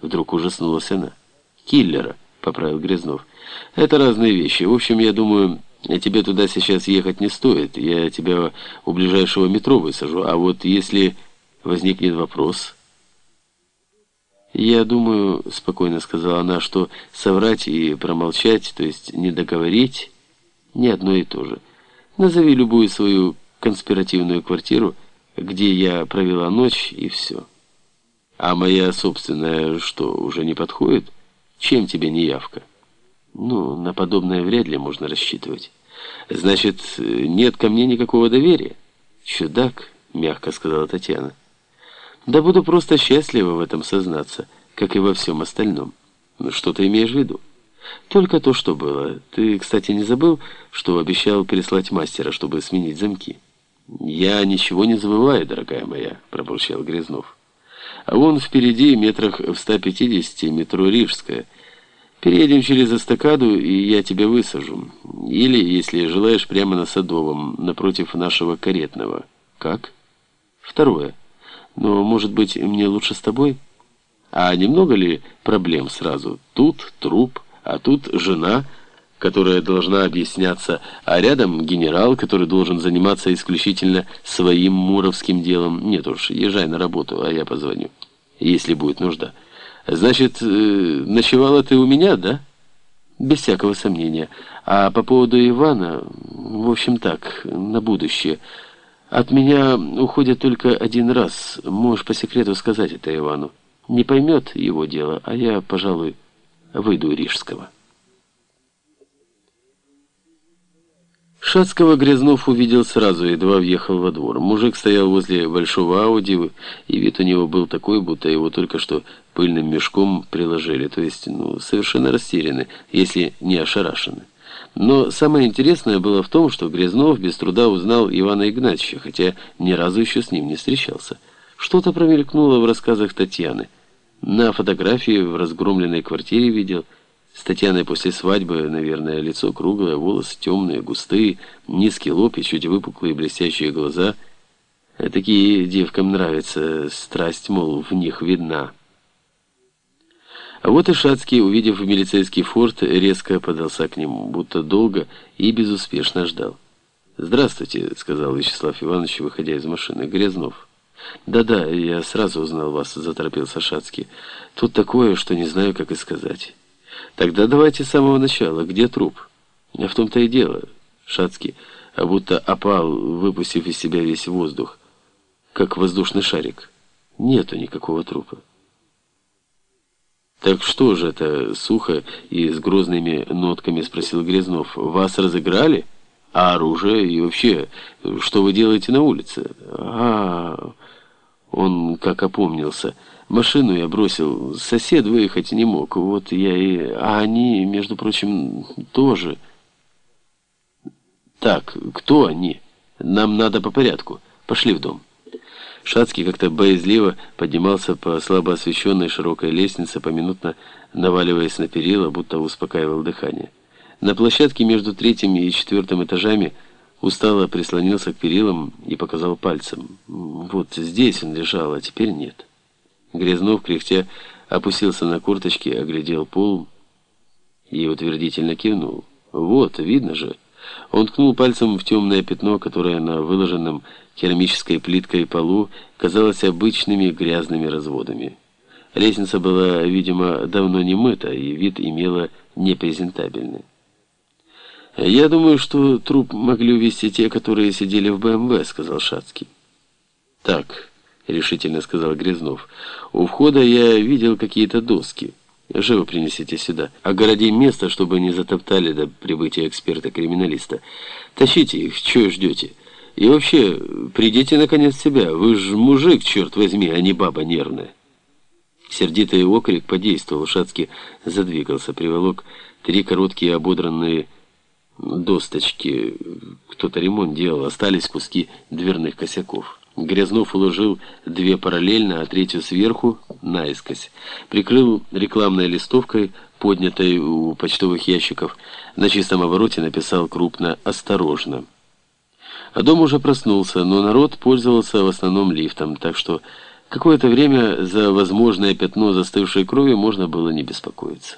Вдруг ужаснулась она. «Киллера», — поправил Грязнов. «Это разные вещи. В общем, я думаю, тебе туда сейчас ехать не стоит. Я тебя у ближайшего метро высажу. А вот если возникнет вопрос...» «Я думаю, — спокойно сказала она, — что соврать и промолчать, то есть не договорить, не одно и то же. Назови любую свою конспиративную квартиру, где я провела ночь, и все». А моя собственная что, уже не подходит? Чем тебе не явка? Ну, на подобное вряд ли можно рассчитывать. Значит, нет ко мне никакого доверия? Чудак, мягко сказала Татьяна. Да буду просто счастлива в этом сознаться, как и во всем остальном. Ну, что ты имеешь в виду? Только то, что было. Ты, кстати, не забыл, что обещал переслать мастера, чтобы сменить замки? Я ничего не забываю, дорогая моя, пробурчал Грязнов. А вон впереди, метрах в 150, метро Рижская. Переедем через эстакаду, и я тебя высажу. Или, если желаешь, прямо на Садовом, напротив нашего каретного. Как? Второе. Но, может быть, мне лучше с тобой? А немного ли проблем сразу? Тут труп, а тут жена, которая должна объясняться, а рядом генерал, который должен заниматься исключительно своим муровским делом. Нет уж, езжай на работу, а я позвоню если будет нужда. Значит, э, ночевала ты у меня, да? Без всякого сомнения. А по поводу Ивана, в общем так, на будущее. От меня уходят только один раз. Можешь по секрету сказать это Ивану. Не поймет его дело, а я, пожалуй, выйду Рижского. Шацкого Грязнов увидел сразу, едва въехал во двор. Мужик стоял возле большого Ауди, и вид у него был такой, будто его только что пыльным мешком приложили, то есть, ну, совершенно растеряны, если не ошарашены. Но самое интересное было в том, что Грязнов без труда узнал Ивана Игнатьевича, хотя ни разу еще с ним не встречался. Что-то промелькнуло в рассказах Татьяны. На фотографии в разгромленной квартире видел – с Татьяной после свадьбы, наверное, лицо круглое, волосы темные, густые, низкий лоб и чуть выпуклые блестящие глаза. Такие девкам нравятся, страсть, мол, в них видна. А вот и Шацкий, увидев милицейский форт, резко подался к нему, будто долго и безуспешно ждал. «Здравствуйте», — сказал Вячеслав Иванович, выходя из машины. «Грязнов». «Да-да, я сразу узнал вас», — заторопился Шацкий. «Тут такое, что не знаю, как и сказать». Тогда давайте с самого начала. Где труп? В том-то и дело, Шацкий, а будто опал, выпустив из себя весь воздух, как воздушный шарик. Нету никакого трупа. «Так что же это?» — сухо и с грозными нотками спросил Грязнов. «Вас разыграли? А оружие? И вообще, что вы делаете на улице?» а, -а, -а Он как опомнился — Машину я бросил, сосед выехать не мог, вот я и... А они, между прочим, тоже... Так, кто они? Нам надо по порядку. Пошли в дом. Шацкий как-то боязливо поднимался по слабо освещенной широкой лестнице, поминутно наваливаясь на перила, будто успокаивал дыхание. На площадке между третьим и четвертым этажами устало прислонился к перилам и показал пальцем. Вот здесь он лежал, а теперь нет. Грязнов, кряхтя, опустился на курточки, оглядел пол и утвердительно кивнул. «Вот, видно же». Он ткнул пальцем в темное пятно, которое на выложенном керамической плиткой полу казалось обычными грязными разводами. Лестница была, видимо, давно не мыта, и вид имела непрезентабельный. «Я думаю, что труп могли увезти те, которые сидели в БМВ», — сказал Шацкий. «Так» решительно сказал Грязнов. «У входа я видел какие-то доски. Живо принесите сюда. Огородим место, чтобы не затоптали до прибытия эксперта-криминалиста. Тащите их, чего ждете? И вообще, придите наконец в себя. Вы же мужик, черт возьми, а не баба нервная». Сердитый окрик подействовал. Шацкий задвигался, приволок три короткие ободранные досточки. Кто-то ремонт делал, остались куски дверных косяков. Грязнов уложил две параллельно, а третью сверху, наискось. Прикрыл рекламной листовкой, поднятой у почтовых ящиков. На чистом обороте написал крупно «Осторожно». А дом уже проснулся, но народ пользовался в основном лифтом, так что Какое-то время за возможное пятно застывшей крови можно было не беспокоиться.